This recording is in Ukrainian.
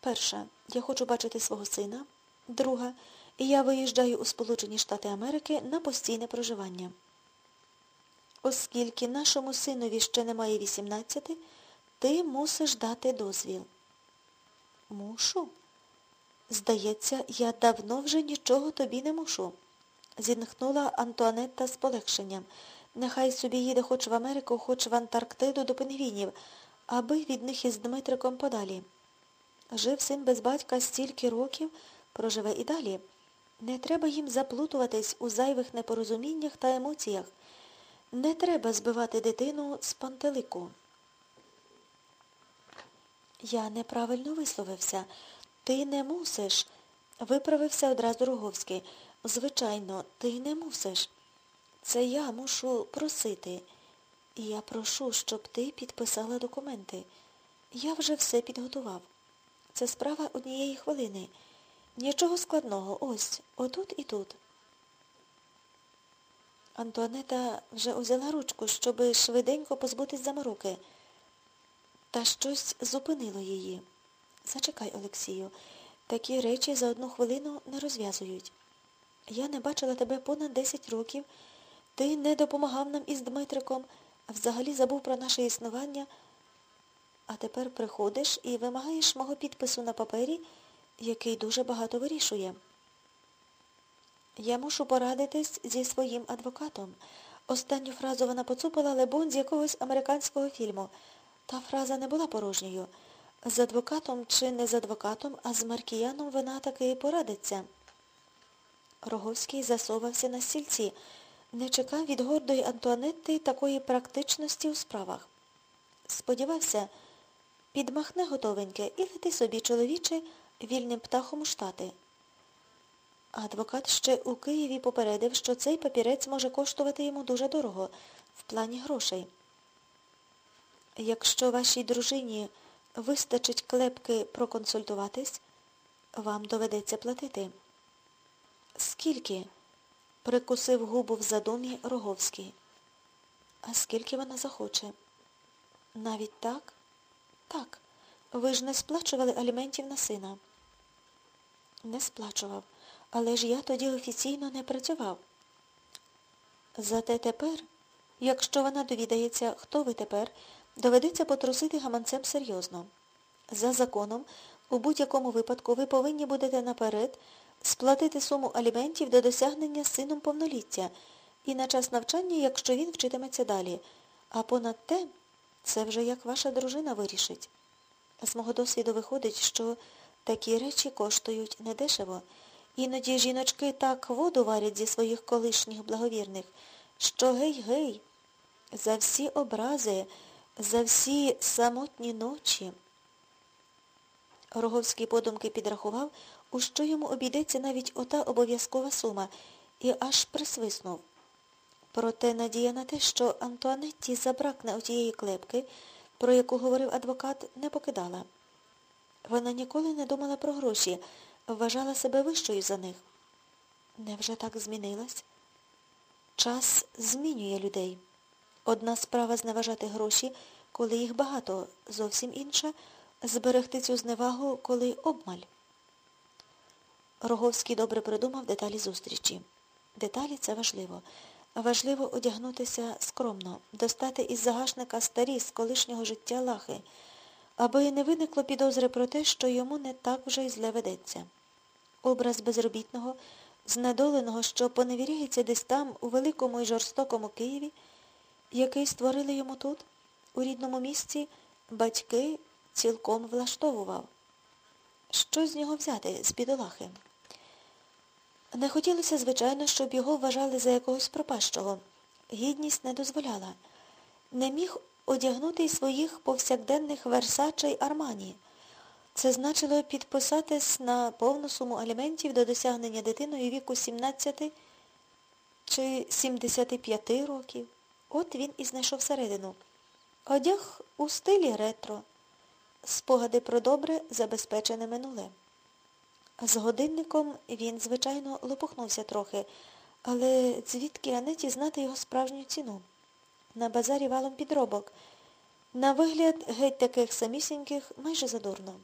Перша. Я хочу бачити свого сина. Друга. Я виїжджаю у Сполучені Штати Америки на постійне проживання. Оскільки нашому синові ще немає 18, ти мусиш дати дозвіл. Мушу? Здається, я давно вже нічого тобі не мушу, зітхнула Антуанетта з полегшенням. Нехай собі їде хоч в Америку, хоч в Антарктиду до пінгвінів, аби від них із Дмитриком подалі. Жив син без батька стільки років, проживе і далі. Не треба їм заплутуватись у зайвих непорозуміннях та емоціях. Не треба збивати дитину з пантелику. Я неправильно висловився. Ти не мусиш. Виправився одразу Роговський. Звичайно, ти не мусиш. Це я мушу просити. І я прошу, щоб ти підписала документи. Я вже все підготував. Це справа однієї хвилини. Нічого складного. Ось, отут і тут. Антуанета вже узяла ручку, щоби швиденько позбутись замороки. Та щось зупинило її. Зачекай, Олексію, такі речі за одну хвилину не розв'язують. Я не бачила тебе понад 10 років, ти не допомагав нам із Дмитриком, а взагалі забув про наше існування, а тепер приходиш і вимагаєш мого підпису на папері, який дуже багато вирішує. Я мушу порадитись зі своїм адвокатом. Останню фразу вона поцупила, лебонь, з якогось американського фільму. Та фраза не була порожньою. З адвокатом чи не з адвокатом, а з Маркіяном вона таки і порадиться. Роговський засовався на стільці, не чекав від гордої Антуанетти такої практичності у справах. Сподівався, підмахне готовеньке і лети собі, чоловіче, вільним птахом у штати. Адвокат ще у Києві попередив, що цей папірець може коштувати йому дуже дорого, в плані грошей. Якщо вашій дружині вистачить клепки проконсультуватись, вам доведеться платити. Скільки? прикусив губу в задумі Роговський. А скільки вона захоче? Навіть так? Так. Ви ж не сплачували аліментів на сина. Не сплачував. Але ж я тоді офіційно не працював. Зате тепер, якщо вона довідається, хто ви тепер, доведеться потрусити гаманцем серйозно. За законом, у будь-якому випадку ви повинні будете наперед сплатити суму аліментів до досягнення сином повноліття і на час навчання, якщо він вчитиметься далі. А понад те, це вже як ваша дружина вирішить. З мого досвіду виходить, що такі речі коштують недешево. Іноді жіночки так воду варять зі своїх колишніх благовірних, що гей-гей, за всі образи, за всі самотні ночі. Роговський подумки підрахував, у що йому обійдеться навіть ота обов'язкова сума, і аж присвиснув. Проте надія на те, що Антуанетті забракне отієї клепки, про яку говорив адвокат, не покидала. Вона ніколи не думала про гроші, вважала себе вищою за них. Невже так змінилась? Час змінює людей. Одна справа зневажати гроші, коли їх багато, зовсім інша зберегти цю зневагу, коли обмаль. Роговський добре придумав деталі зустрічі. Деталі це важливо. Важливо одягнутися скромно, достати із загашника старі з колишнього життя лахи, аби не виникло підозри про те, що йому не так вже й зле ведеться. Образ безробітного, знедоленого, що поневіряється десь там, у великому і жорстокому Києві, який створили йому тут, у рідному місці, батьки цілком влаштовував. Що з нього взяти, з бідолахи? Не хотілося, звичайно, щоб його вважали за якогось пропащого. Гідність не дозволяла. Не міг одягнути й своїх повсякденних версачей Армані. Це значило підписатись на повну суму аліментів до досягнення дитиною віку 17 чи 75 років. От він і знайшов середину. Одяг у стилі ретро. Спогади про добре забезпечене минуле. З годинником він, звичайно, лопухнувся трохи, але звідки Анеті знати його справжню ціну? На базарі валом підробок. На вигляд геть таких самісіньких майже задурно.